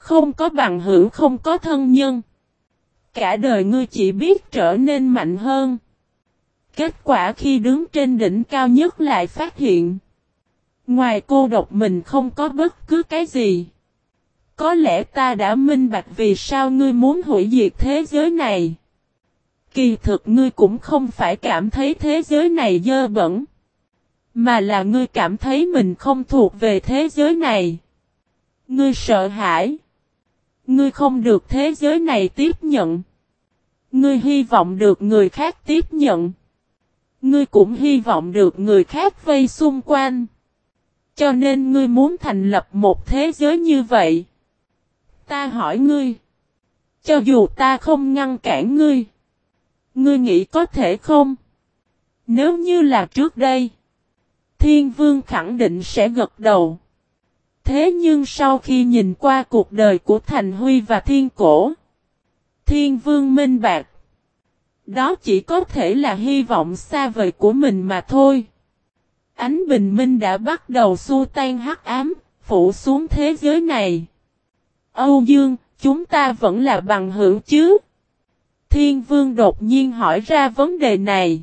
Không có bằng hữu, không có thân nhân. Cả đời ngươi chỉ biết trở nên mạnh hơn. Kết quả khi đứng trên đỉnh cao nhất lại phát hiện. Ngoài cô độc mình không có bất cứ cái gì. Có lẽ ta đã minh bạch vì sao ngươi muốn hủy diệt thế giới này. Kỳ thực ngươi cũng không phải cảm thấy thế giới này dơ bẩn. Mà là ngươi cảm thấy mình không thuộc về thế giới này. Ngươi sợ hãi. Ngươi không được thế giới này tiếp nhận. Ngươi hy vọng được người khác tiếp nhận. Ngươi cũng hy vọng được người khác vây xung quanh. Cho nên ngươi muốn thành lập một thế giới như vậy. Ta hỏi ngươi. Cho dù ta không ngăn cản ngươi. Ngươi nghĩ có thể không? Nếu như là trước đây. Thiên vương khẳng định sẽ gật đầu. Thế nhưng sau khi nhìn qua cuộc đời của Thành Huy và Thiên Cổ. Thiên vương minh bạc. Đó chỉ có thể là hy vọng xa vời của mình mà thôi. Ánh bình minh đã bắt đầu xua tan hắc ám, phủ xuống thế giới này. Âu Dương, chúng ta vẫn là bằng hữu chứ? Thiên Vương đột nhiên hỏi ra vấn đề này.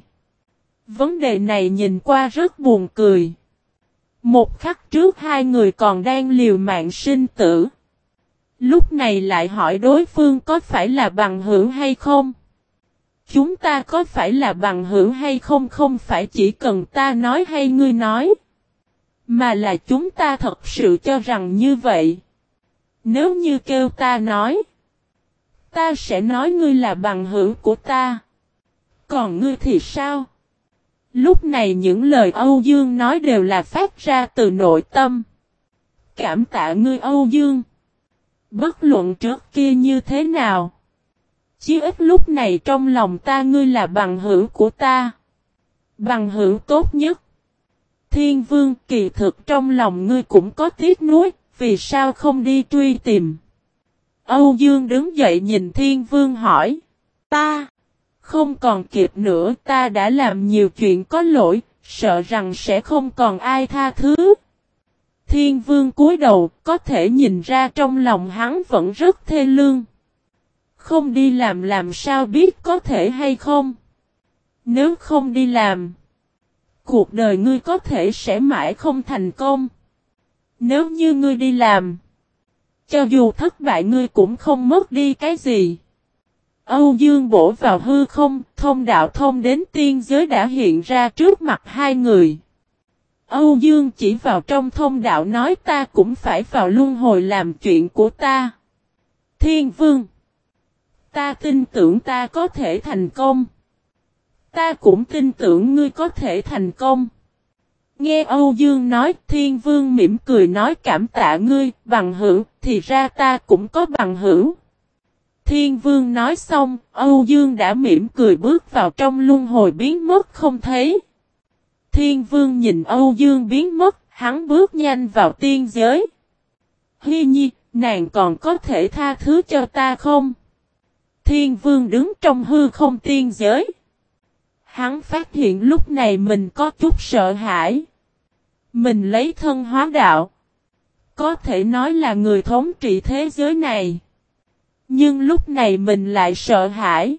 Vấn đề này nhìn qua rất buồn cười. Một khắc trước hai người còn đang liều mạng sinh tử. Lúc này lại hỏi đối phương có phải là bằng hữu hay không? Chúng ta có phải là bằng hữu hay không không phải chỉ cần ta nói hay ngươi nói. Mà là chúng ta thật sự cho rằng như vậy. Nếu như kêu ta nói. Ta sẽ nói ngươi là bằng hữu của ta. Còn ngươi thì sao? Lúc này những lời Âu Dương nói đều là phát ra từ nội tâm. Cảm tạ ngươi Âu Dương. Bất luận trước kia như thế nào. Chí ít lúc này trong lòng ta ngươi là bằng hữu của ta. Bằng hữu tốt nhất. Thiên vương kỳ thực trong lòng ngươi cũng có tiếc nuối, vì sao không đi truy tìm. Âu Dương đứng dậy nhìn thiên vương hỏi. Ta, không còn kịp nữa ta đã làm nhiều chuyện có lỗi, sợ rằng sẽ không còn ai tha thứ. Thiên vương cúi đầu có thể nhìn ra trong lòng hắn vẫn rất thê lương. Không đi làm làm sao biết có thể hay không? Nếu không đi làm, cuộc đời ngươi có thể sẽ mãi không thành công. Nếu như ngươi đi làm, cho dù thất bại ngươi cũng không mất đi cái gì. Âu Dương bổ vào hư không, thông đạo thông đến tiên giới đã hiện ra trước mặt hai người. Âu Dương chỉ vào trong thông đạo nói ta cũng phải vào luân hồi làm chuyện của ta. Thiên Vương Ta tin tưởng ta có thể thành công. Ta cũng tin tưởng ngươi có thể thành công. Nghe Âu Dương nói, Thiên Vương mỉm cười nói cảm tạ ngươi, bằng hữu, thì ra ta cũng có bằng hữu. Thiên Vương nói xong, Âu Dương đã mỉm cười bước vào trong luân hồi biến mất không thấy. Thiên Vương nhìn Âu Dương biến mất, hắn bước nhanh vào tiên giới. Hy nhi, nàng còn có thể tha thứ cho ta không? Thiên Vương đứng trong hư không tiên giới. Hắn phát hiện lúc này mình có chút sợ hãi. Mình lấy thân hóa đạo. Có thể nói là người thống trị thế giới này. Nhưng lúc này mình lại sợ hãi.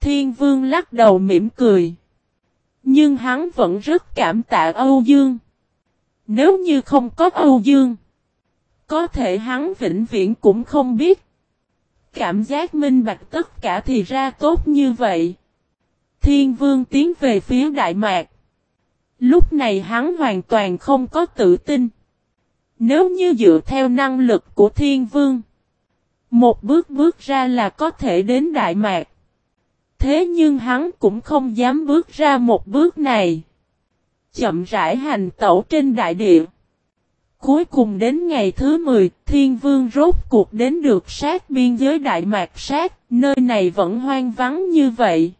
Thiên Vương lắc đầu mỉm cười. Nhưng hắn vẫn rất cảm tạ Âu Dương. Nếu như không có Âu Dương. Có thể hắn vĩnh viễn cũng không biết cảm giác minh bạch tất cả thì ra tốt như vậy. Thiên vương tiến về phía Đại Mạc. Lúc này hắn hoàn toàn không có tự tin. Nếu như dựa theo năng lực của thiên vương. Một bước bước ra là có thể đến Đại Mạc. Thế nhưng hắn cũng không dám bước ra một bước này. Chậm rãi hành tẩu trên đại địa. Cuối cùng đến ngày thứ 10, Thiên Vương rốt cuộc đến được sát biên giới Đại Mạc sát, nơi này vẫn hoang vắng như vậy.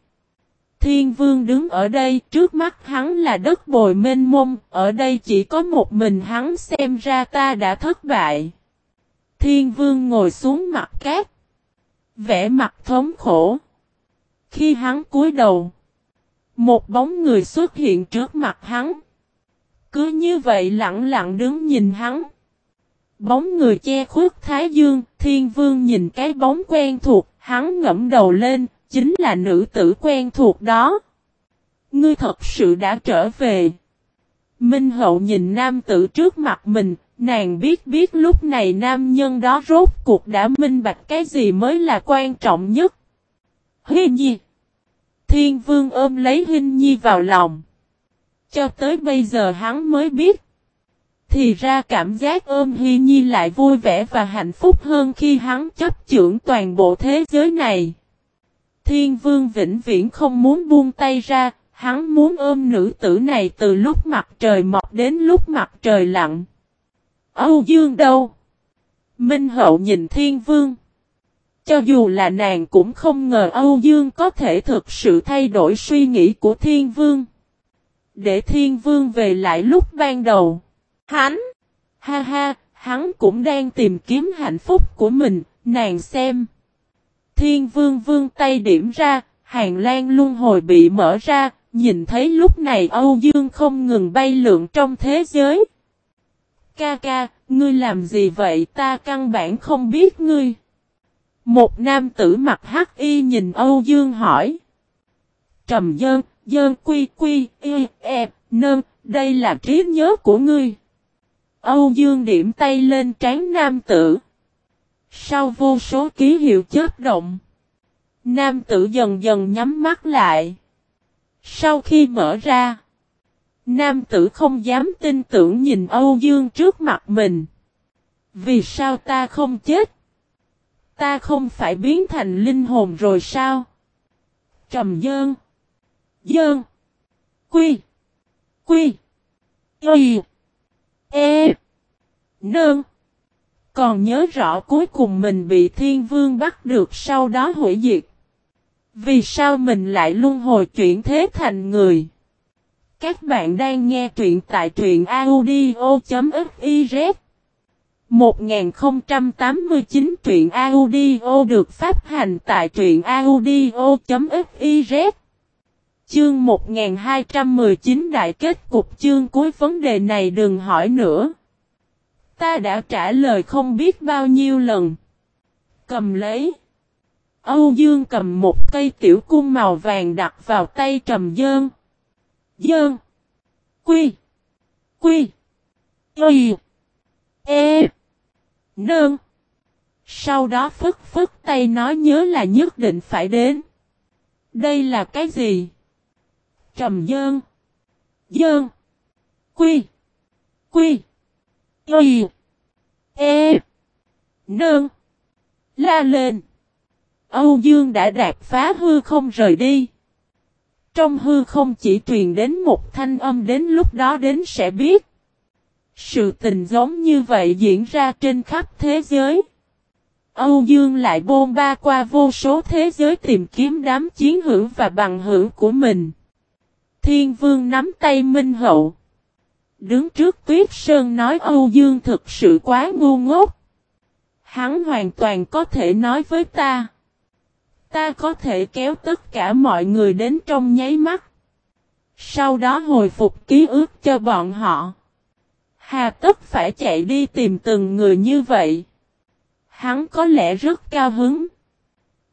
Thiên Vương đứng ở đây, trước mắt hắn là đất bồi mênh mông, ở đây chỉ có một mình hắn xem ra ta đã thất bại. Thiên Vương ngồi xuống mặt cát, vẽ mặt thống khổ. Khi hắn cúi đầu, một bóng người xuất hiện trước mặt hắn. Cứ như vậy lặng lặng đứng nhìn hắn. Bóng người che khuất Thái Dương, Thiên Vương nhìn cái bóng quen thuộc, hắn ngẫm đầu lên, chính là nữ tử quen thuộc đó. Ngươi thật sự đã trở về. Minh Hậu nhìn nam tử trước mặt mình, nàng biết biết lúc này nam nhân đó rốt cuộc đã minh bạch cái gì mới là quan trọng nhất. Hi Nhi Thiên Vương ôm lấy Hinh Nhi vào lòng. Cho tới bây giờ hắn mới biết. Thì ra cảm giác ôm Hi Nhi lại vui vẻ và hạnh phúc hơn khi hắn chấp trưởng toàn bộ thế giới này. Thiên Vương vĩnh viễn không muốn buông tay ra, hắn muốn ôm nữ tử này từ lúc mặt trời mọc đến lúc mặt trời lặn. Âu Dương đâu? Minh Hậu nhìn Thiên Vương. Cho dù là nàng cũng không ngờ Âu Dương có thể thực sự thay đổi suy nghĩ của Thiên Vương. Để Thiên Vương về lại lúc ban đầu. Hắn! Ha ha! Hắn cũng đang tìm kiếm hạnh phúc của mình, nàng xem. Thiên Vương vương tay điểm ra, hàng lan luân hồi bị mở ra, nhìn thấy lúc này Âu Dương không ngừng bay lượn trong thế giới. Ca ca, ngươi làm gì vậy ta căn bản không biết ngươi. Một nam tử mặt hắc y nhìn Âu Dương hỏi. Trầm dơn, dơn quy quy, y, e, nơn, đây là trí nhớ của ngươi. Âu Dương điểm tay lên trán nam tử. Sau vô số ký hiệu chết động. Nam tử dần dần nhắm mắt lại. Sau khi mở ra. Nam tử không dám tin tưởng nhìn Âu Dương trước mặt mình. Vì sao ta không chết? Ta không phải biến thành linh hồn rồi sao? Trầm dơn. Dơn. Quy. Quy. Y. E. Nơn. Còn nhớ rõ cuối cùng mình bị thiên vương bắt được sau đó hủy diệt. Vì sao mình lại luân hồi chuyển thế thành người? Các bạn đang nghe truyện tại truyện audio.fiz 1089 truyện audio được phát hành tại truyện audio.fiz Chương 1219 đại kết cục chương cuối vấn đề này đừng hỏi nữa. Ta đã trả lời không biết bao nhiêu lần. Cầm lấy. Âu Dương cầm một cây tiểu cung màu vàng đặt vào tay trầm dơn. Dơn. Quy. Quy. Y. E. Nơn. Sau đó phức phức tay nói nhớ là nhất định phải đến. Đây là cái gì? Trầm dơn. Dơn. Quy. Quy. Y. E. Nơn. La lên. Âu Dương đã đạp phá hư không rời đi. Trong hư không chỉ truyền đến một thanh âm đến lúc đó đến sẽ biết. Sự tình giống như vậy diễn ra trên khắp thế giới. Âu Dương lại bôn ba qua vô số thế giới tìm kiếm đám chiến hữu và bằng hữu của mình. Thiên Vương nắm tay Minh Hậu. Đứng trước Tuyết Sơn nói Âu Dương thực sự quá ngu ngốc. Hắn hoàn toàn có thể nói với ta. Ta có thể kéo tất cả mọi người đến trong nháy mắt. Sau đó hồi phục ký ức cho bọn họ. Hà tất phải chạy đi tìm từng người như vậy. Hắn có lẽ rất cao hứng.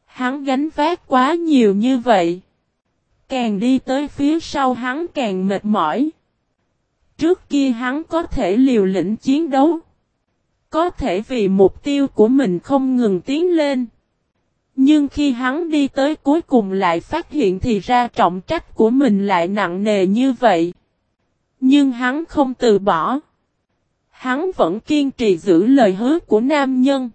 Hắn gánh vác quá nhiều như vậy. Càng đi tới phía sau hắn càng mệt mỏi. Trước kia hắn có thể liều lĩnh chiến đấu. Có thể vì mục tiêu của mình không ngừng tiến lên. Nhưng khi hắn đi tới cuối cùng lại phát hiện thì ra trọng trách của mình lại nặng nề như vậy. Nhưng hắn không từ bỏ. Hắn vẫn kiên trì giữ lời hứa của nam nhân.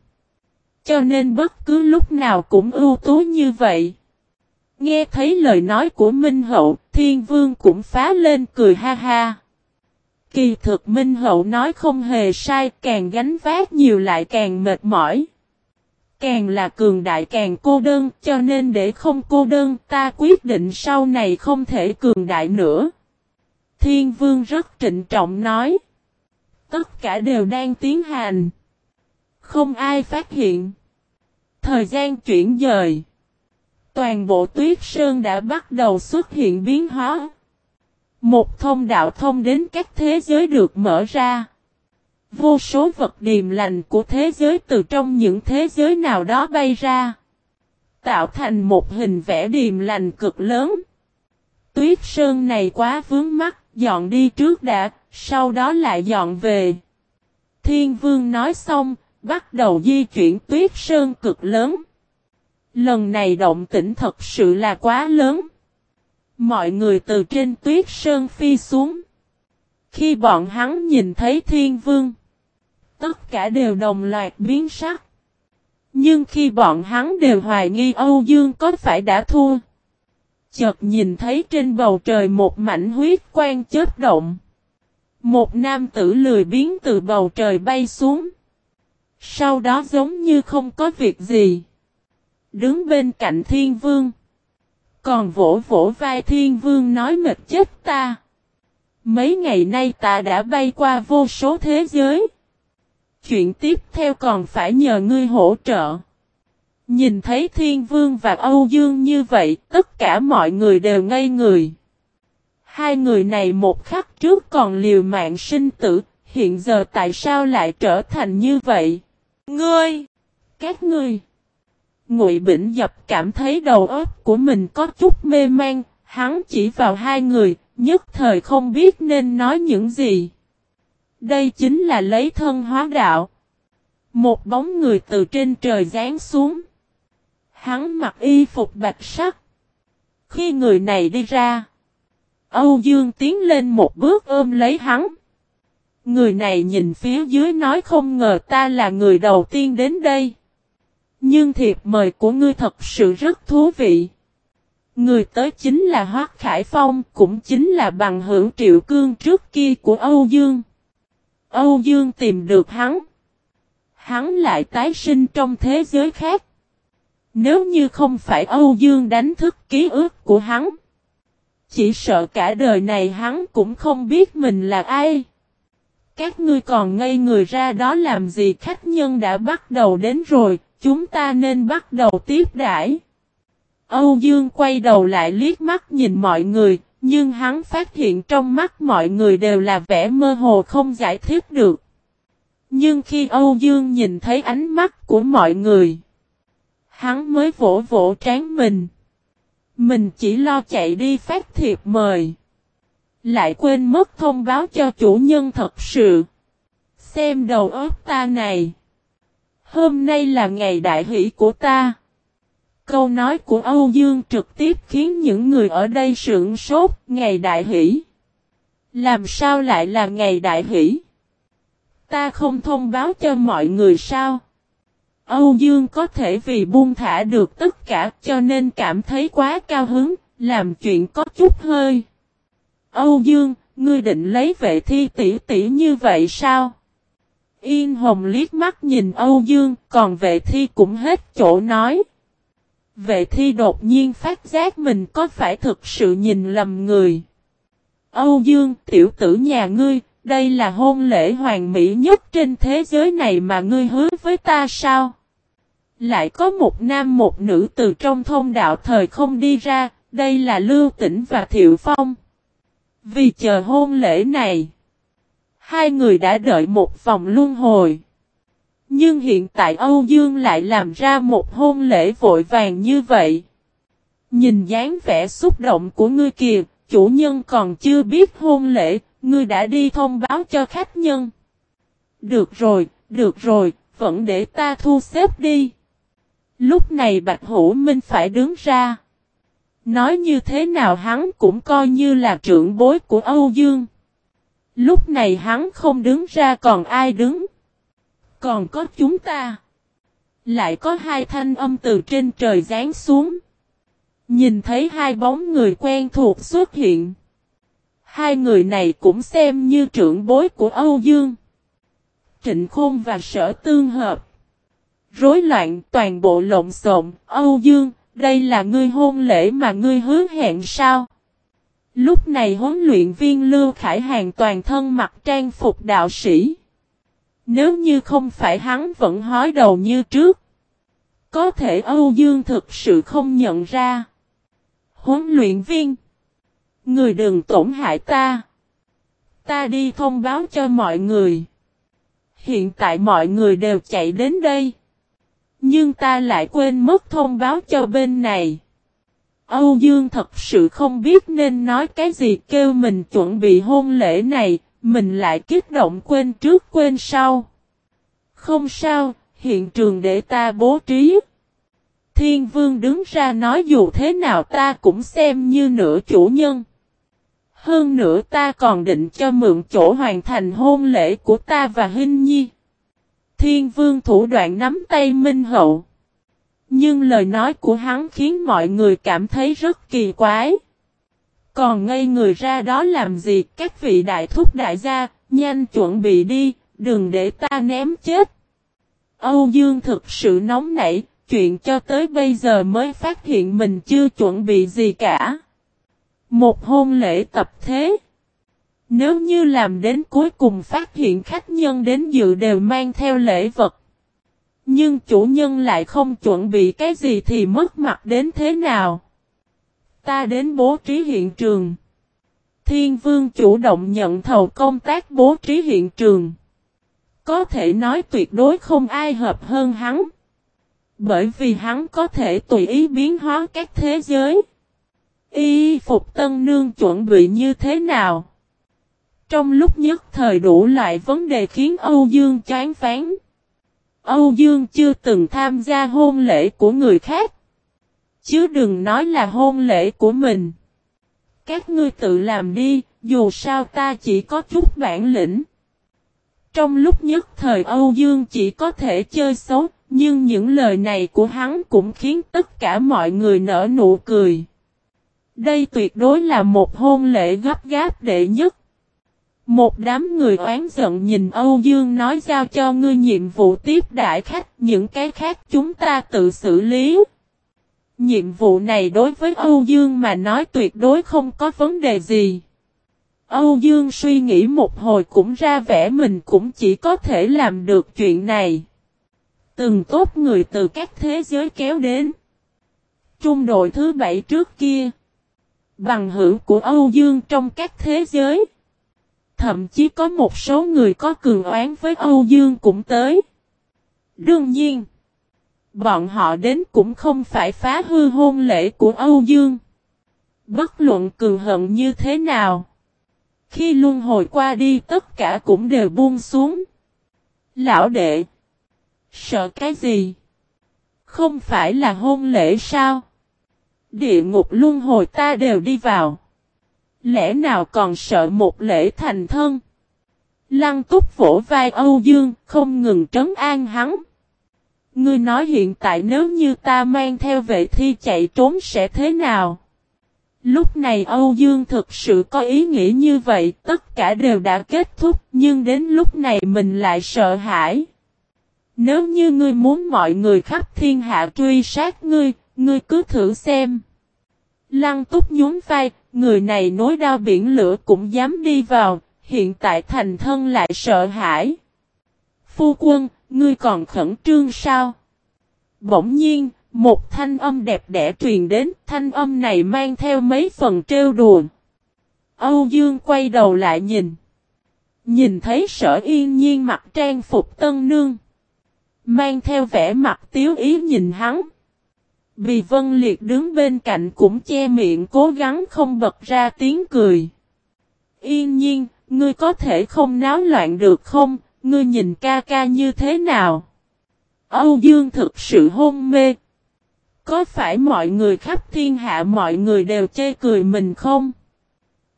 Cho nên bất cứ lúc nào cũng ưu tú như vậy. Nghe thấy lời nói của Minh Hậu, Thiên Vương cũng phá lên cười ha ha. Kỳ thực Minh Hậu nói không hề sai, càng gánh vác nhiều lại càng mệt mỏi. Càng là cường đại càng cô đơn, cho nên để không cô đơn, ta quyết định sau này không thể cường đại nữa. Thiên Vương rất trịnh trọng nói. Tất cả đều đang tiến hành. Không ai phát hiện. Thời gian chuyển dời. Toàn bộ tuyết sơn đã bắt đầu xuất hiện biến hóa. Một thông đạo thông đến các thế giới được mở ra. Vô số vật điềm lành của thế giới từ trong những thế giới nào đó bay ra. Tạo thành một hình vẽ điềm lành cực lớn. Tuyết sơn này quá vướng mắt, dọn đi trước đã, sau đó lại dọn về. Thiên vương nói xong, bắt đầu di chuyển tuyết sơn cực lớn. Lần này động tĩnh thật sự là quá lớn. Mọi người từ trên tuyết sơn phi xuống. Khi bọn hắn nhìn thấy thiên vương, tất cả đều đồng loạt biến sắc. Nhưng khi bọn hắn đều hoài nghi Âu Dương có phải đã thua. Chợt nhìn thấy trên bầu trời một mảnh huyết quang chớp động. Một nam tử lười biến từ bầu trời bay xuống. Sau đó giống như không có việc gì. Đứng bên cạnh thiên vương. Còn vỗ vỗ vai thiên vương nói mệt chết ta. Mấy ngày nay ta đã bay qua vô số thế giới. Chuyện tiếp theo còn phải nhờ ngươi hỗ trợ. Nhìn thấy Thiên Vương và Âu Dương như vậy, tất cả mọi người đều ngây người. Hai người này một khắc trước còn liều mạng sinh tử, hiện giờ tại sao lại trở thành như vậy? Ngươi! Các ngươi! Ngụy Bỉnh Dập cảm thấy đầu óc của mình có chút mê man, hắn chỉ vào hai người, nhất thời không biết nên nói những gì. Đây chính là lấy thân hóa đạo. Một bóng người từ trên trời rán xuống. Hắn mặc y phục bạch sắc. Khi người này đi ra, Âu Dương tiến lên một bước ôm lấy hắn. Người này nhìn phía dưới nói không ngờ ta là người đầu tiên đến đây. Nhưng thiệp mời của ngươi thật sự rất thú vị. Người tới chính là Hoác Khải Phong, cũng chính là bằng hữu triệu cương trước kia của Âu Dương. Âu Dương tìm được hắn. Hắn lại tái sinh trong thế giới khác. Nếu như không phải Âu Dương đánh thức ký ức của hắn. Chỉ sợ cả đời này hắn cũng không biết mình là ai. Các ngươi còn ngây người ra đó làm gì khách nhân đã bắt đầu đến rồi, chúng ta nên bắt đầu tiếp đãi. Âu Dương quay đầu lại liếc mắt nhìn mọi người, nhưng hắn phát hiện trong mắt mọi người đều là vẻ mơ hồ không giải thích được. Nhưng khi Âu Dương nhìn thấy ánh mắt của mọi người, hắn mới vỗ vỗ trán mình. Mình chỉ lo chạy đi phát thiệp mời. Lại quên mất thông báo cho chủ nhân thật sự. Xem đầu óc ta này. Hôm nay là ngày đại hỷ của ta. Câu nói của Âu Dương trực tiếp khiến những người ở đây sượng sốt ngày đại hỷ. Làm sao lại là ngày đại hỷ? Ta không thông báo cho mọi người sao? Âu Dương có thể vì buông thả được tất cả cho nên cảm thấy quá cao hứng, làm chuyện có chút hơi. Âu Dương, ngươi định lấy vệ thi tỷ tỷ như vậy sao? Yên Hồng liếc mắt nhìn Âu Dương, còn vệ thi cũng hết chỗ nói. Vệ thi đột nhiên phát giác mình có phải thực sự nhìn lầm người. Âu Dương, tiểu tử nhà ngươi, đây là hôn lễ hoàn mỹ nhất trên thế giới này mà ngươi hứa với ta sao? Lại có một nam một nữ từ trong thông đạo thời không đi ra, đây là Lưu Tĩnh và Thiệu Phong. Vì chờ hôn lễ này, hai người đã đợi một vòng luân hồi. Nhưng hiện tại Âu Dương lại làm ra một hôn lễ vội vàng như vậy. Nhìn dáng vẻ xúc động của ngươi kìa, chủ nhân còn chưa biết hôn lễ, ngươi đã đi thông báo cho khách nhân. Được rồi, được rồi, vẫn để ta thu xếp đi. Lúc này Bạch Hữu Minh phải đứng ra. Nói như thế nào hắn cũng coi như là trưởng bối của Âu Dương. Lúc này hắn không đứng ra còn ai đứng. Còn có chúng ta. Lại có hai thanh âm từ trên trời giáng xuống. Nhìn thấy hai bóng người quen thuộc xuất hiện. Hai người này cũng xem như trưởng bối của Âu Dương. Trịnh Khôn và Sở Tương Hợp. Rối loạn toàn bộ lộn xộn, Âu Dương, đây là ngươi hôn lễ mà ngươi hứa hẹn sao? Lúc này huấn luyện viên Lưu Khải Hàng toàn thân mặc trang phục đạo sĩ. Nếu như không phải hắn vẫn hói đầu như trước. Có thể Âu Dương thực sự không nhận ra. Huấn luyện viên. Người đừng tổn hại ta. Ta đi thông báo cho mọi người. hiện tại mọi người đều chạy đến đây. Nhưng ta lại quên mất thông báo cho bên này. Âu Dương thật sự không biết nên nói cái gì kêu mình chuẩn bị hôn lễ này, mình lại kích động quên trước quên sau. Không sao, hiện trường để ta bố trí. Thiên vương đứng ra nói dù thế nào ta cũng xem như nửa chủ nhân. Hơn nữa ta còn định cho mượn chỗ hoàn thành hôn lễ của ta và Hinh Nhi. Thiên vương thủ đoạn nắm tay Minh Hậu. Nhưng lời nói của hắn khiến mọi người cảm thấy rất kỳ quái. Còn ngây người ra đó làm gì các vị đại thúc đại gia, nhanh chuẩn bị đi, đừng để ta ném chết. Âu Dương thực sự nóng nảy, chuyện cho tới bây giờ mới phát hiện mình chưa chuẩn bị gì cả. Một hôn lễ tập thế. Nếu như làm đến cuối cùng phát hiện khách nhân đến dự đều mang theo lễ vật. Nhưng chủ nhân lại không chuẩn bị cái gì thì mất mặt đến thế nào. Ta đến bố trí hiện trường. Thiên vương chủ động nhận thầu công tác bố trí hiện trường. Có thể nói tuyệt đối không ai hợp hơn hắn. Bởi vì hắn có thể tùy ý biến hóa các thế giới. Y phục tân nương chuẩn bị như thế nào? Trong lúc nhất thời đủ loại vấn đề khiến Âu Dương chán phán. Âu Dương chưa từng tham gia hôn lễ của người khác. Chứ đừng nói là hôn lễ của mình. Các ngươi tự làm đi, dù sao ta chỉ có chút bản lĩnh. Trong lúc nhất thời Âu Dương chỉ có thể chơi xấu, nhưng những lời này của hắn cũng khiến tất cả mọi người nở nụ cười. Đây tuyệt đối là một hôn lễ gấp gáp đệ nhất. Một đám người oán giận nhìn Âu Dương nói giao cho ngươi nhiệm vụ tiếp đại khách, những cái khác chúng ta tự xử lý. Nhiệm vụ này đối với Âu Dương mà nói tuyệt đối không có vấn đề gì. Âu Dương suy nghĩ một hồi cũng ra vẻ mình cũng chỉ có thể làm được chuyện này. Từng tốt người từ các thế giới kéo đến. Trung đội thứ bảy trước kia. Bằng hữu của Âu Dương trong các thế giới. Thậm chí có một số người có cường oán với Âu Dương cũng tới. Đương nhiên. Bọn họ đến cũng không phải phá hư hôn lễ của Âu Dương. Bất luận cường hận như thế nào. Khi luân hồi qua đi tất cả cũng đều buông xuống. Lão đệ. Sợ cái gì? Không phải là hôn lễ sao? Địa ngục luân hồi ta đều đi vào. Lẽ nào còn sợ một lễ thành thân? Lăng túc vỗ vai Âu Dương, không ngừng trấn an hắn. Ngươi nói hiện tại nếu như ta mang theo vệ thi chạy trốn sẽ thế nào? Lúc này Âu Dương thực sự có ý nghĩ như vậy, tất cả đều đã kết thúc, nhưng đến lúc này mình lại sợ hãi. Nếu như ngươi muốn mọi người khắp thiên hạ truy sát ngươi, ngươi cứ thử xem. Lăng túc nhún vai, người này nối đao biển lửa cũng dám đi vào, hiện tại thành thân lại sợ hãi. Phu quân, ngươi còn khẩn trương sao? Bỗng nhiên, một thanh âm đẹp đẽ truyền đến, thanh âm này mang theo mấy phần trêu đùa. Âu Dương quay đầu lại nhìn. Nhìn thấy sở yên nhiên mặc trang phục tân nương. Mang theo vẻ mặt tiếu ý nhìn hắn. Vì Vân Liệt đứng bên cạnh cũng che miệng cố gắng không bật ra tiếng cười. Yên nhiên, ngươi có thể không náo loạn được không, ngươi nhìn ca ca như thế nào? Âu Dương thực sự hôn mê. Có phải mọi người khắp thiên hạ mọi người đều chê cười mình không?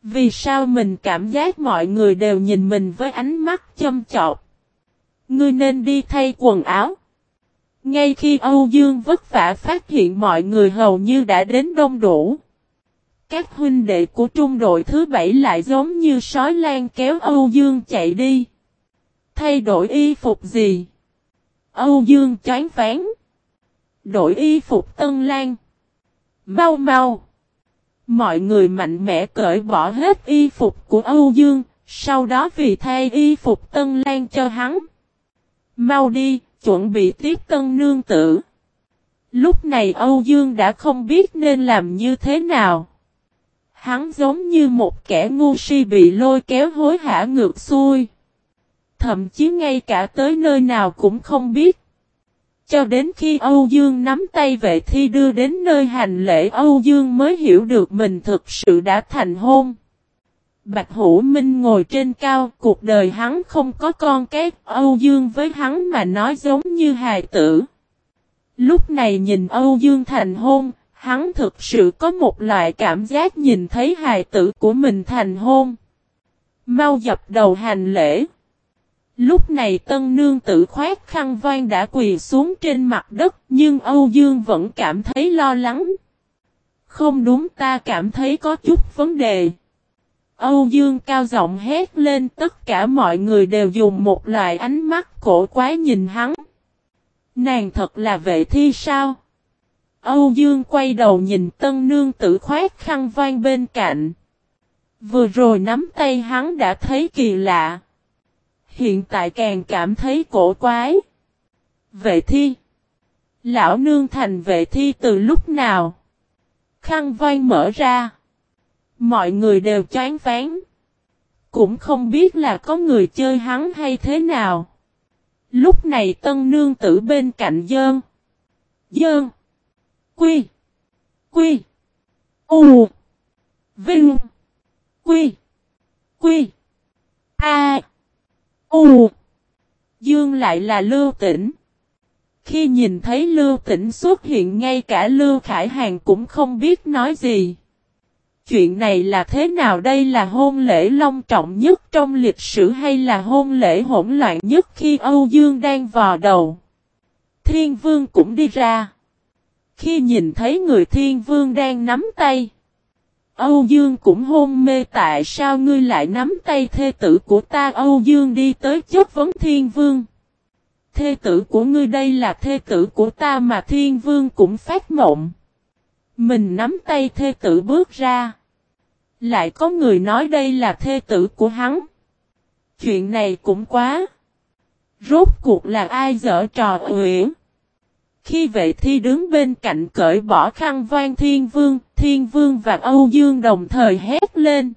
Vì sao mình cảm giác mọi người đều nhìn mình với ánh mắt châm chọc? Ngươi nên đi thay quần áo. Ngay khi Âu Dương vất vả phát hiện mọi người hầu như đã đến đông đủ. Các huynh đệ của trung đội thứ bảy lại giống như sói lan kéo Âu Dương chạy đi. Thay đổi y phục gì? Âu Dương chán phán. Đổi y phục Tân Lan. Mau mau. Mọi người mạnh mẽ cởi bỏ hết y phục của Âu Dương, sau đó vì thay y phục Tân Lan cho hắn. Mau đi, chuẩn bị tiếp tân nương tử. Lúc này Âu Dương đã không biết nên làm như thế nào. Hắn giống như một kẻ ngu si bị lôi kéo hối hả ngược xuôi thậm chí ngay cả tới nơi nào cũng không biết. Cho đến khi Âu Dương nắm tay vệ thi đưa đến nơi hành lễ Âu Dương mới hiểu được mình thực sự đã thành hôn. Bạch Hữu Minh ngồi trên cao, cuộc đời hắn không có con cái, Âu Dương với hắn mà nói giống như hài tử. Lúc này nhìn Âu Dương thành hôn, hắn thực sự có một loại cảm giác nhìn thấy hài tử của mình thành hôn. Mau dập đầu hành lễ. Lúc này tân nương tử khoát khăn voan đã quỳ xuống trên mặt đất, nhưng Âu Dương vẫn cảm thấy lo lắng. Không đúng, ta cảm thấy có chút vấn đề. Âu Dương cao giọng hét lên, tất cả mọi người đều dùng một loại ánh mắt cổ quái nhìn hắn. Nàng thật là vệ thi sao? Âu Dương quay đầu nhìn tân nương tử khoát khăn vang bên cạnh. Vừa rồi nắm tay hắn đã thấy kỳ lạ. Hiện tại càng cảm thấy cổ quái. Vệ thi. Lão nương thành vệ thi từ lúc nào? Khăn vang mở ra. Mọi người đều chán phán. Cũng không biết là có người chơi hắn hay thế nào. Lúc này tân nương tử bên cạnh dơn. Dơn. Quy. Quy. U. Vinh. Quy. Quy. A. U. Dương lại là lưu Tĩnh. Khi nhìn thấy lưu Tĩnh xuất hiện ngay cả lưu khải hàng cũng không biết nói gì. Chuyện này là thế nào đây là hôn lễ long trọng nhất trong lịch sử hay là hôn lễ hỗn loạn nhất khi Âu Dương đang vò đầu? Thiên vương cũng đi ra. Khi nhìn thấy người thiên vương đang nắm tay. Âu Dương cũng hôn mê tại sao ngươi lại nắm tay thê tử của ta Âu Dương đi tới chất vấn thiên vương. Thê tử của ngươi đây là thê tử của ta mà thiên vương cũng phát mộng. Mình nắm tay thê tử bước ra. Lại có người nói đây là thê tử của hắn. Chuyện này cũng quá. Rốt cuộc là ai dở trò uyển. Khi vệ thi đứng bên cạnh cởi bỏ khăn vang thiên vương, thiên vương và Âu Dương đồng thời hét lên.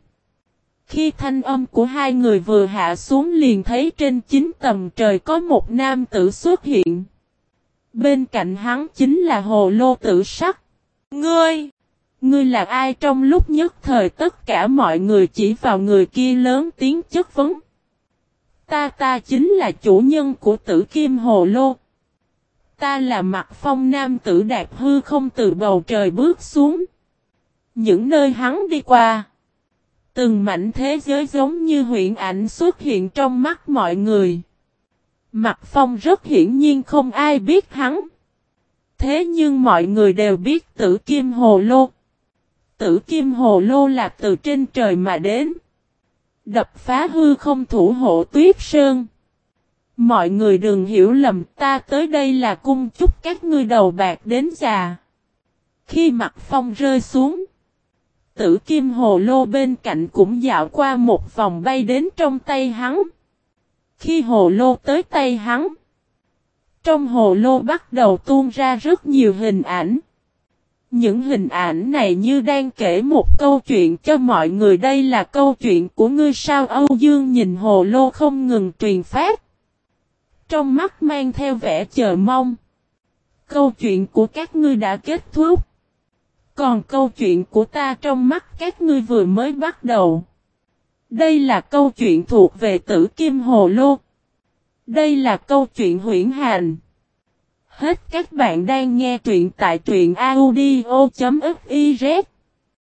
Khi thanh âm của hai người vừa hạ xuống liền thấy trên chín tầng trời có một nam tử xuất hiện. Bên cạnh hắn chính là hồ lô tử sắc. Ngươi! Ngươi là ai trong lúc nhất thời tất cả mọi người chỉ vào người kia lớn tiếng chất vấn. Ta ta chính là chủ nhân của tử kim hồ lô. Ta là mặt phong nam tử đạt hư không từ bầu trời bước xuống. Những nơi hắn đi qua. Từng mảnh thế giới giống như huyện ảnh xuất hiện trong mắt mọi người. Mặt phong rất hiển nhiên không ai biết hắn. Thế nhưng mọi người đều biết tử kim hồ lô. Tử kim hồ lô là từ trên trời mà đến. Đập phá hư không thủ hộ tuyết sơn. Mọi người đừng hiểu lầm, ta tới đây là cung chúc các ngươi đầu bạc đến già. Khi mặt phong rơi xuống. Tử kim hồ lô bên cạnh cũng dạo qua một vòng bay đến trong tay hắn. Khi hồ lô tới tay hắn. Trong hồ lô bắt đầu tuôn ra rất nhiều hình ảnh. Những hình ảnh này như đang kể một câu chuyện cho mọi người đây là câu chuyện của ngươi sao Âu Dương nhìn hồ lô không ngừng truyền phát. Trong mắt mang theo vẻ chờ mong. Câu chuyện của các ngươi đã kết thúc. Còn câu chuyện của ta trong mắt các ngươi vừa mới bắt đầu. Đây là câu chuyện thuộc về tử kim hồ lô. Đây là câu chuyện huyển hành. Hết các bạn đang nghe truyện tại truyện audio.fif